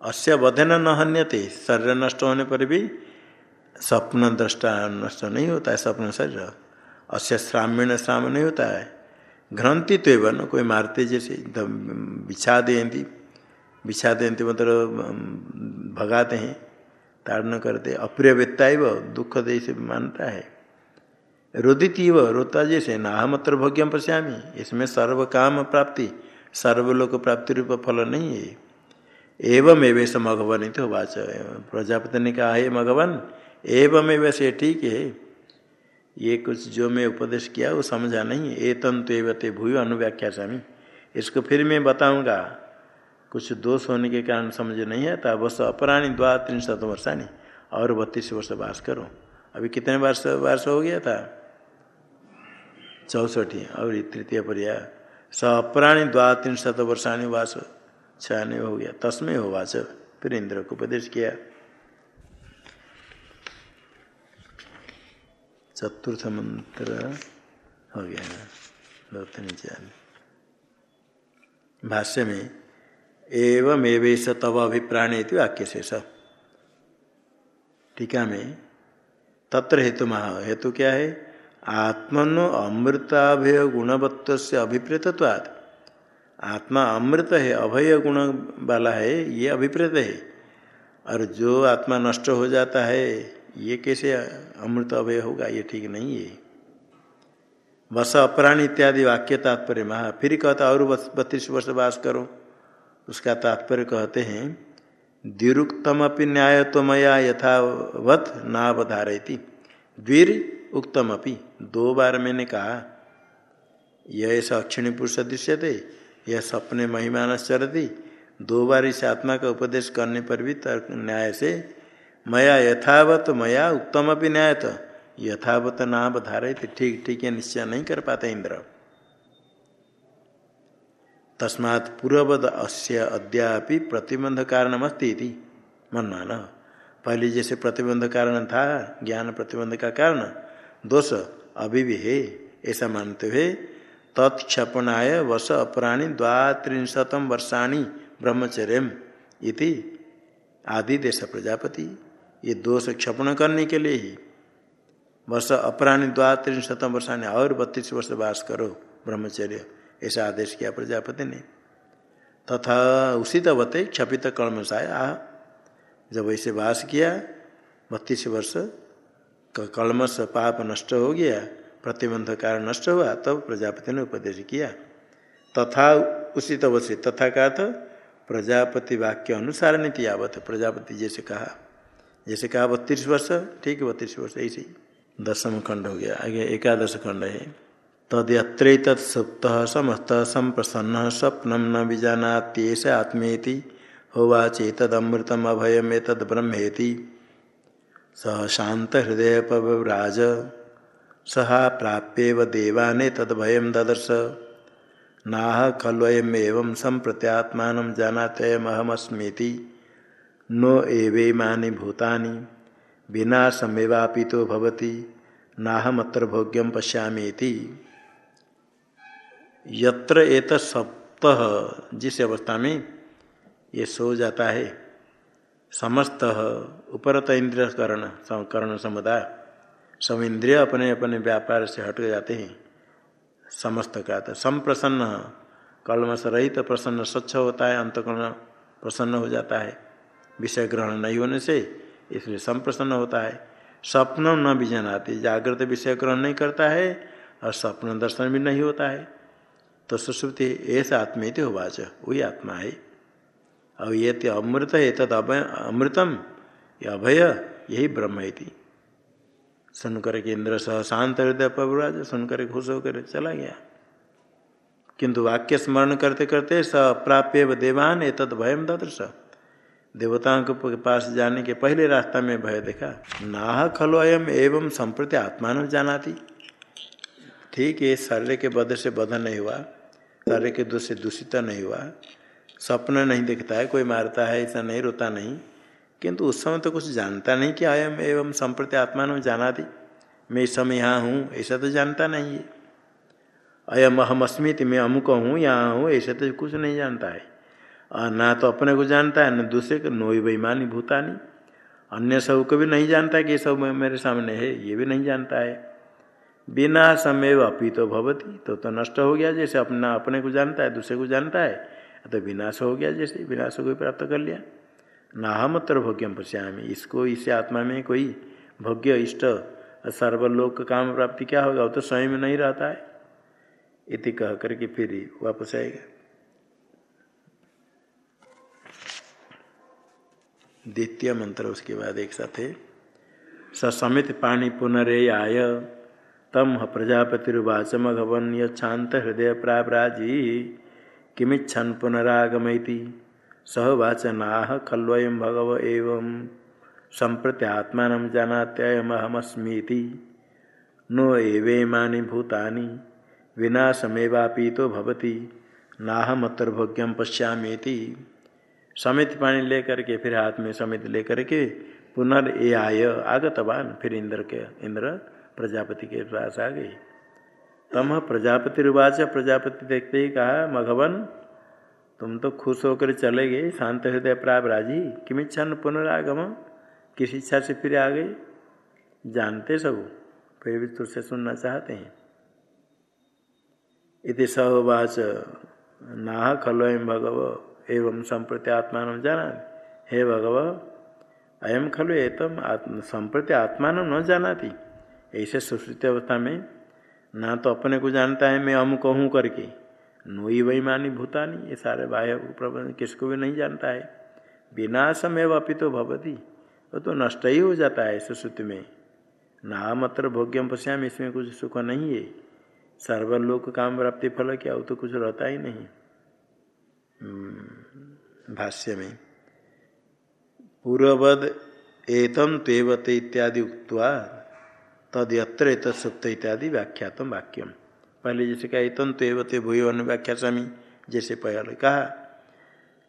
अस्य वधन न हन्यते, शरीर नष्ट होने पर भी स्वप्न दृष्टा नष्ट नहीं होता है, स्वप्न शरीर अस्य श्रामीण श्राम नहीं होता है। घ्रंथि तो एवं कोई मारते जैसे बिछा देती। बिछा देती मतलब भगाते हैं। ताड़न करते अप्रिय वेत्ता दुख दे से मानता है। रुदिती व रोता जैसे नाहमत्र भोग्यम पश्यामी। इसमें सर्व काम प्राप्ति, सर्वलोक प्राप्ति रूप फल नहीं है। एवं एवं मघवन तो वाच प्रजापति ने कहा, है मघवन एवं एवं से ठीक है। ये कुछ जो मैं उपदेश किया, वो समझा नहीं ए तंतु एवते भूय, अनुव्याख्या स्वामी इसको फिर मैं बताऊँगा। कुछ दोष होने के कारण समझ नहीं आता, बस अपराणी द्वा तीन शत वर्षानी और बत्तीस वर्ष वास करो। अभी कितने वर्ष वर्ष हो गया था? चौसठी, और तृतीय पर्या स अपराणी द्वा तीन शत वर्षाणी वास छाने हो गया, तस्में हो वाच। फिर इंद्र को उपदेश किया। चतुर्थ मंत्र हो गया। भाष्य में एवं एवेश तव अभिप्राण वाक्य शेष टीका में तत्र हेतु महा, हेतु क्या है? आत्मनो अमृताभय गुणवत्त से अभिप्रेतत्वात्। आत्मा अमृत है, अभय गुण वाला है, ये अभिप्रेत है। और जो आत्मा नष्ट हो जाता है, ये कैसे अमृत अभय होगा? ये ठीक नहीं है। बस अपराण इत्यादि वाक्य तात्पर्य महा। फिर कहता, और बत्तीस वर्ष वास करो। उसका तात्पर्य कहते हैं द्विरुक्तम अपनी न्याय तो मया यथावत नावधारयती। द्विर उक्तम अपनी दो बार मैंने कहा, यह ऐसा अक्षिणी पुरुष दृश्य थे, यह सपने महिमान चरती, दो बार इस आत्मा का उपदेश करने पर भी तर्क न्याय से, मया यथावत, मया उत्तम अपनी न्याय तो यथावत नाम धारे ठीक ठीक है निश्चय नहीं कर पाते इंद्र। तस्मात् पूर्ववद अस्य अद्यापि प्रतिबंध कारणमस्ती मनमान पहले जैसे प्रतिबंध कारण था, ज्ञान प्रतिबंध का कारण, दोष अभी भी है ऐसा मानते हुए तत्क्षपणाय वर्ष अपराणी द्वात्रिशतम वर्षाणी ब्रह्मचर्य इति आदि देश प्रजापति। ये दोष क्षपण करने के लिए ही वर्ष अपराणी द्वात्रिशतम वर्षाणी और बत्तीस वर्ष वास करो ब्रह्मचर्य। ऐसा आदेश किया प्रजापति ने। तथा उसी तवते क्षपित कलमसाय आ। जब ऐसे वास किया, बत्तीस वर्ष कलमस पाप नष्ट हो गया, प्रतिबंध कारण नष्ट हुआ, तब प्रजापति ने उपदेश किया। तथा उसी तव से तथा का था प्रजापति वाक्य अनुसार नीति आवत प्रजापति जैसे कहा। जैसे कहा, बत्तीस वर्ष, ठीक है बत्तीस वर्ष, ऐसे दसम खंड हो गया, आगे एकादश खंड है। तदत्र सुप्त समस्त संप्रसन्न स्वप्न न बीजानात्येष आत्मेति होवाचेतमृतम अभयमे तद ब्रह्मेति। सह शांत हृदय पव्राज सहा प्राप्यव देवाने तदभयम ददर्श। नाह खल्वयमेव संप्रत्यात्मा जानात्ययमहमस्मीति नो एवेमानि भूतानि। विनाशमेवापि तो भवति। नाहमत्र भोग्यम पश्यामीति। यत्र एत सप्तः, जिस अवस्था में ये सो जाता है, समस्त उपरत इंद्रिय करण करण समुदाय सब इंद्रिय अपने अपने व्यापार से हट जाते हैं, समस्त का तो संप्रसन्न कलमस रहित तो प्रसन्न, स्वच्छ होता है, अंतकरण प्रसन्न हो जाता है, विषय ग्रहण नहीं होने से इसलिए संप्रसन्न होता है, स्वप्न न भी जनाती जागृत विषय ग्रहण नहीं करता है और स्वप्न दर्शन भी नहीं होता है। तो सुश्रुति ऐसा आत्मेति होवाच वही आत्मा है। और ये तो अमृत है तद अभय, अमृतम, ये अभय, यही ब्रह्म है सुन करके इंद्र सह शांत हृदय पबराज सुनकर खुश होकर चला गया। किंतु वाक्य स्मरण करते करते स प्राप्य देवान एतद भयम ददृश। देवताओं के पास जाने के पहले रास्ता में भय देखा। नाह खलो अयम एवं संप्रति आत्मान जानाती। ठीक है शरीर के बध से बध नहीं हुआ शरीर के दूसरे दूषित नहीं हुआ। स्वप्न नहीं दिखता है, कोई मारता है, ऐसा नहीं, रोता नहीं। किंतु उस समय तो कुछ जानता नहीं कि अयम एवं संप्रति आत्मा ने जाना दी मैं इस समय यहाँ हूँ, ऐसा तो जानता नहीं है। अयम अहम अस्मित, मैं अमुक हूँ, यहाँ हूँ, ऐसा तो कुछ नहीं जानता है। ना तो अपने को जानता है, न दूसरे को नोई बेईमानी भूतानी। अन्य सबको भी नहीं जानता कि ये सब मेरे सामने है, ये भी नहीं जानता है। बिना समय अपी तो भवती तो तो नष्ट हो गया, जैसे अपना अपने को जानता है, दूसरे को जानता है तो विनाश हो गया, जैसे विनाश को प्राप्त कर लिया। ना हम नाहमत्र भोग्यम पश्यामी। इसको, इस आत्मा में कोई भोग्य, इष्ट, सर्वलोक काम प्राप्ति क्या होगा? वो तो स्वयं में नहीं रहता है। इति कह करके फिर वापस आएगा। द्वितीय मंत्र उसके बाद एक साथ है। समित पाणी पुनरे आय तम प्रजापतिवाच मघवन यछात हृदय प्राब्राजी किमिच्छन पुनरागमति सहवाच नाह खल्वयम भगव एवं संप्रति आत्मा जानात्ययमहमस्मीति। नो एवेमानि भूतानि। विनाशमेवापी तो भवती। नाहमतर्भोग्यम पश्यामेति समित पानी लेकर के, फिर हाथ में समित लेकर के, पुनर् आय आगतवान, फिर इंद्र के, इंद्र प्रजापति के पास आ गई। तम प्रजापति रुवाच, प्रजापति देखते ही कहा, मघवन, तुम तो खुश होकर चले गए। शांत हृदय प्राप राज़ी। किम इच्छा न पुनरागम? किस इच्छा से फिर आ गए? जानते सब फिर भी तुझसे सुनना चाहते हैं। इति सहोवाच, नाह खलो एम भगव, एवं संप्रति आत्मा जाना हे भगव अयम खलु एतम आत्म, संप्रति आत्मा न जानाती। ऐसे सुश्रुति अवस्था में ना तो अपने को जानता है मैं अमुक हूँ करके। नोई वही मानी भूतानी ये सारे बाह्य प्रबंध किसको भी नहीं जानता है। विनाशमेव अपी तो भवती वो तो नष्ट ही हो जाता है सुश्रुति में। ना मात्र भोग्यम पश्याम इसमें कुछ सुख नहीं है। सर्वलोक काम प्राप्ति फल क्या वो तो कुछ रहता ही नहीं। हम्म, भाष्य में। पूर्ववद एतम तेवत इत्यादि उक्वा तद यत्र सुप्त इत्यादि व्याख्यातम वाक्यम। पहले जैसे कहा एतम तेवते भूयोन व्याख्या स्वामी, जैसे पहले कहा,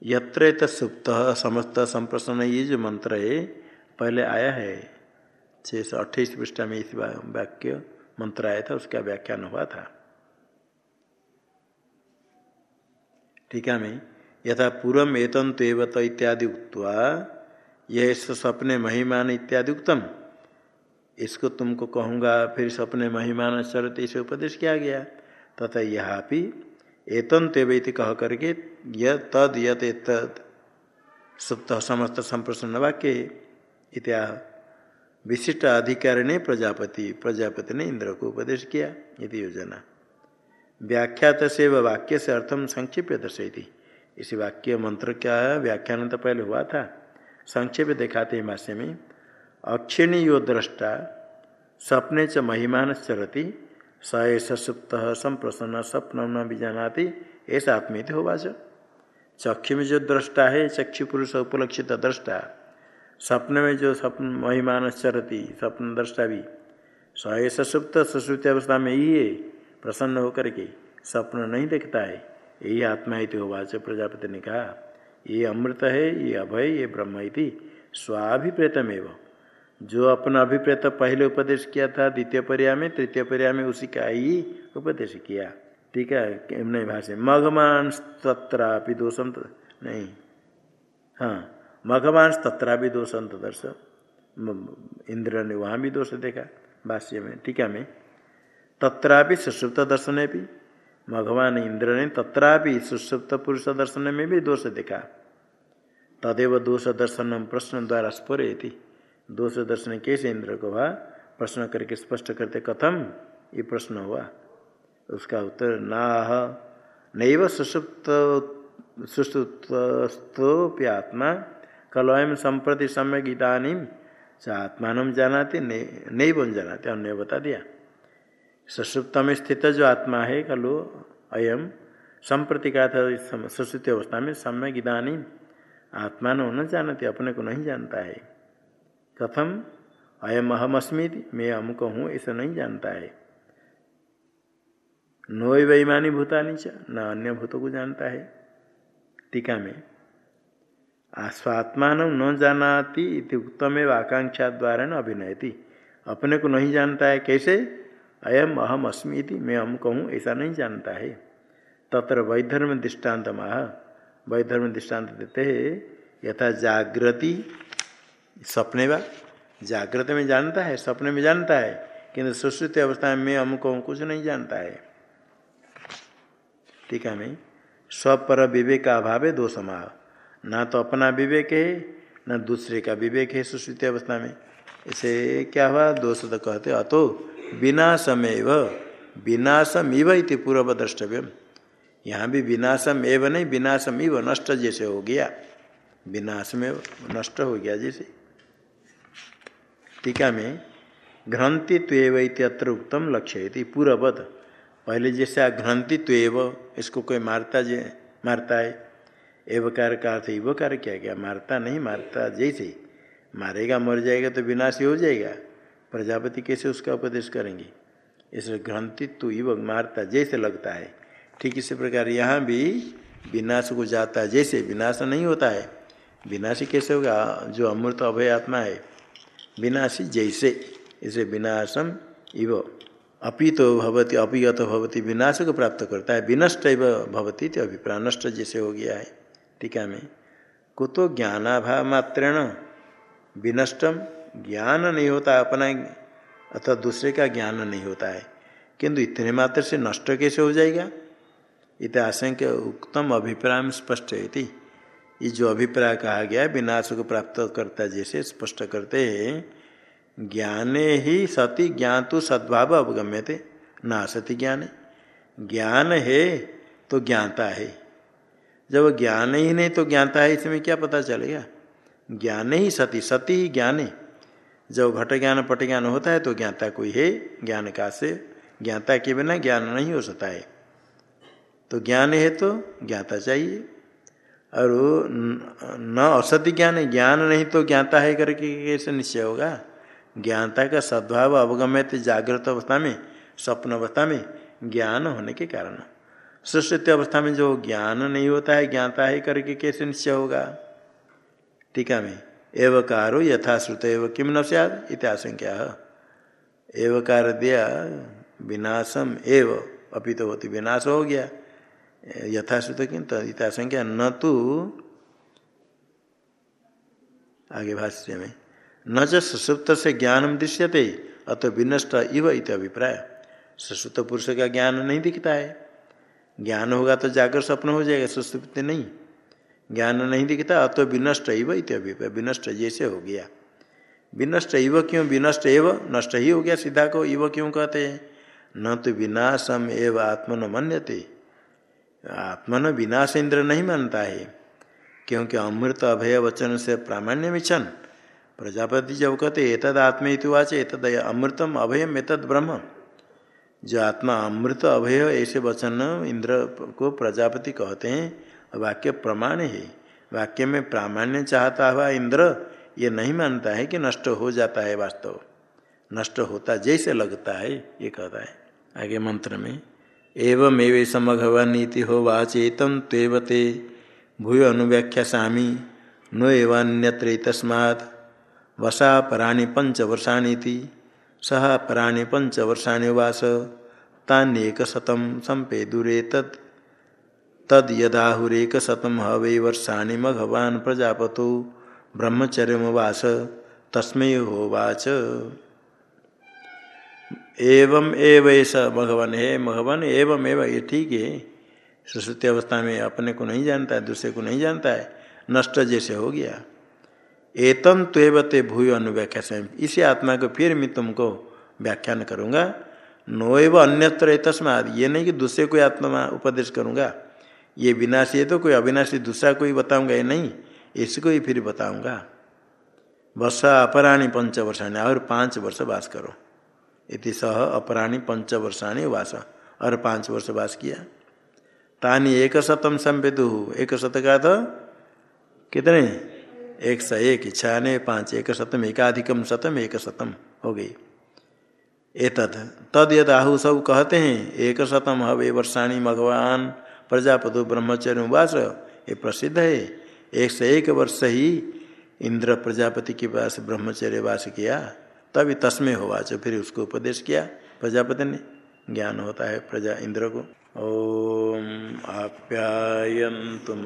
यत्र सुप्त, समस्त संप्रसन्न, ये जो मंत्र है, पहले आया है, छः सौ अट्ठाईस पृष्ठा में इस वाक्य, मंत्र आया था, उसका व्याख्यान हुआ था। टीका में यथा पूर्व एतन तेवत इत्यादि उक्वा यह सपने महिमान इत्यादि उत्तम इसको तुमको कहूँगा, फिर सपने महिमान शरत इसे उपदेश किया गया। तथा यहाँ भी एतन तेवती कह करके यह तद यत तद सुप्त समस्त संप्रसन्न वाक्य इत्या विशिष्ट अधिकारी ने प्रजापति प्रजापति ने इंद्र को उपदेश किया यदि योजना। व्याख्यात से वाक्य से अर्थम संक्षिप्त दर्शयती। इसी वाक्य मंत्र क्या है व्याख्यान तो पहले हुआ था। संक्षेप दिखाते हैं भाष्य में। अक्षिणी यो दृष्टा, सपने च महिमान चरती, स ऐसा सुप्त संप्रसन्न स्वप्न न भी जानाती ऐसा आत्मित होगा चक्षु में जो दृष्टा है, चक्षु पुरुष उपलक्षित दृष्टा, सपने में जो स्वप्न महिमान चरती स्वप्न दृष्टा भी, स ऐसा सुप्त सुश्रुति अवस्था में ही है, प्रसन्न होकर के स्वप्न नहीं देखता है, यही आत्मा इति होवाच, प्रजापति ने कहा। ये अमृत है, ये अभय, ये ब्रह्म इति, स्वाभिप्रेतमेव। जो अपना अभिप्रेत पहले उपदेश किया था, द्वितीय पर्याय में, तृतीय पर्याय में उसी का ही उपदेश किया। ठीक है? नहीं भाषा मघमान तत्रापि दोषम नहीं। हाँ मघमान तत्रापि दोषम दर्श इंद्र ने वहाँ भी दोष देखा, भाष्य में टीका में तत्रापि सुश्रुप्त दर्शन भी भगवान इंद्र ने तत्रापि सुसुप्त पुरुष दर्शन में भी दोष देखा। तदेव दोष दर्शन प्रश्न द्वारा स्फुरे दोष दर्शन कैसे इंद्र को हुआ प्रश्न करके स्पष्ट करते, कथम? ये प्रश्न हुआ। उसका उत्तर, नाह, नैव सुसुप्त सुसुप्तोप्यात्मा कलवयम संप्रति सम्यक इदानी आत्मान जानाते नहीं बन जानाते। अन्य बता दिया। सुसुप्त में स्थित जो आत्मा है कलो अयम संप्रति का था सुश्रुति अवस्था में सम्यक इदानी आत्मा न जानते, अपने को नहीं जानता है। कथम? अयम अहम अस्मित मैं अमुक हूँ ऐसा नहीं जानता है। नोय वैमानी भूतानी च न अन्य भूतों को जानता है। टीका में स्वात्मान न जानाती उत्तम एवं आकांक्षा द्वारा न अभिनयती। अपने को नहीं जानता है कैसे? अयम अहम अस्मी मैं हम कहूँ ऐसा नहीं जानता है। तत्र वैधर्म दृष्टांत माह वैधर्म दृष्टांत देते हैं, यथा जागृति सपने व जागृत में जानता है, सपने में जानता है, किंतु सुश्रुति अवस्था में हम कहूँ कुछ नहीं जानता है। ठीक है मैं स्वपर विवेक का अभाव है, दो समाह ना तो अपना विवेक है, न दूसरे का विवेक है सुश्रुति अवस्था में। इसे क्या हुआ? दो शब्द कहते, अतो विनाशम एव विनाशम इव इति पूर्व द्रष्टव्य यहाँ भी विनाशम एव नहीं विनाशम इव नष्ट जैसे हो गया। विनाश में नष्ट हो गया जैसे। टीका में घ्रंथि त्वेव इत्यत्र उत्तम लक्ष्य है पूर्ववत। पहले जैसे घ्रंथि त्वेव इसको कोई मारता जे, मारता है, एवकार का अर्थ इवकार क्या गया। मारता नहीं, मारता जैसे मारेगा, मर जाएगा तो विनाशी हो जाएगा। प्रजापति कैसे उसका उपदेश करेंगे? इसलिए ग्रंथि तो युवक मारता जैसे लगता है। ठीक इसी प्रकार यहाँ भी विनाश को जाता जैसे। विनाश नहीं होता है। विनाशी कैसे होगा? जो अमृत अभय आत्मा है। विनाशी जैसे, इसे विनाशम इव अपी तो भवती, अपीयत भवती विनाश को प्राप्त करता है, विनष्ट इव भवती तो अभिप्राय। नष्ट जैसे हो गया है टीका में। कुतो ज्ञानाभाव मात्रेण विनष्टम ज्ञान नहीं होता अपना अथवा दूसरे का ज्ञान नहीं होता है। किंतु इतने मात्र से नष्ट कैसे हो जाएगा? इत आशंक उत्तम अभिप्राय स्पष्ट है ये जो अभिप्राय कहा गया विनाश को प्राप्त करता जैसे स्पष्ट करते हैं, ज्ञाने ही सती ज्ञान तो सद्भाव अवगम्य थे ना सती ज्ञान। ज्ञान है तो ज्ञाता है। जब ज्ञान ही नहीं तो ज्ञाता है, इसमें क्या पता चलेगा? ज्ञान ही सती सती ही ज्ञान। है जब घट ज्ञान, पट ज्ञान होता है तो ज्ञाता कोई है, ज्ञान का से ज्ञाता के बिना ज्ञान नहीं हो सकता है। तो ज्ञान है तो ज्ञाता चाहिए। और न असत्य ज्ञान है ज्ञान नहीं तो ज्ञाता है करके कैसे निश्चय होगा? ज्ञानता का सद्भाव अवगम्य जागृत अवस्था में, स्वप्न अवस्था में ज्ञान होने के कारण। सुश्रुति अवस्था में जो ज्ञान नहीं होता है, ज्ञाता है करके कैसे निश्चय होगा? टीका में। एवकारो यथाश्रुत, एव किम न सद इत्याशंक्या एवकार दिया, विनाशम एव अभी तो होती विनाश हो गया। यथाश्रुत किंतु संख्या न तो आगे भाष्य में, न च सुसुप्त से ज्ञान दृश्यते, अत विनष्ट इव इत अभिप्राय। सुसुप्त पुरुष का ज्ञान नहीं दिखता है। ज्ञान होगा तो जाकर स्वप्न हो जाएगा, सुसुप्त नहीं। ज्ञान नहीं दिखता, अतो विनष्ट इव इत्यभिप्राय विनष्ट जैसे हो गया। विनष्ट इव क्यों? विनष्ट एव, नष्ट ही हो गया, सीधा को इव क्यों कहते हैं? न तो विनाशम एव आत्मन मन्यते। आत्मन विनाश इंद्र नहीं मानता है, क्योंकि अमृत अभय वचन से प्रामाण्य मिशन प्रजापति जब कहते एतद आत्म इतुवाच एतद अमृतम अभयम, एतद ब्रह्म जो आत्मा अमृत अभय, ऐसे वचन इंद्र को प्रजापति कहते हैं, वाक्य प्रमाण है। वाक्य में प्रामाण्य चाहता हुआ इंद्र ये नहीं मानता है कि नष्ट हो जाता है वास्तव। नष्ट होता जैसे लगता है, ये कहता है। आगे मंत्र में। एवं एवे समघवन नीति हो वाचेतम तेवते भूय अनुव्याख्या नो एवन्यत्र वसा पराणी पंचवर्षाणी सह पराणी पंचवर्षाणी वास तान्येक शतम संपेदुरे तत्। तद यदाहुरेक हवे वर्षाणी भगवान प्रजापतो ब्रह्मचर्यवास तस्मय होवाच एवं एव ऐसा भगवान, है भगवान, एवं एवं, ये ठीक है। सुश्रुति अवस्था में अपने को नहीं जानता है, दूसरे को नहीं जानता है, नष्ट जैसे हो गया। एतम त्वेवते भूय अनुव्याख्या स्वयं। इसी आत्मा को फिर मैं तुमको व्याख्यान करूँगा। नो एवं अन्यत्र तस्माद ये नहीं कि दूसरे को आत्मा उपदेश करूँगा। ये विनाशी है तो कोई अविनाशी दूसरा कोई बताऊँगा, ये नहीं। इसको ही फिर बताऊँगा। वर्षा अपराणी पंच वर्षाणी और पाँच वर्ष वास करो। इति सह अपराणी पंच वर्षाणी वास। और पाँच वर्ष वास किया। तानी एक शतम संपेदु एक शत का तो कितने? एक सौ एक। इच्छा ने पाँच। एक शतम एकाधिकम शतम एक शतम हो गई। एतद। तद यद आहु सब कहते हैं एक शतम हवे वर्षाणी भगवान प्रजापति ब्रह्मचर्य वास। ये प्रसिद्ध है। एक से एक वर्ष ही इंद्र प्रजापति के पास ब्रह्मचर्य वास किया। तभी तस्में होवाच फिर उसको उपदेश किया। प्रजापति ने, ज्ञान होता है प्रजा इंद्र को। ओम आप्यायन तुम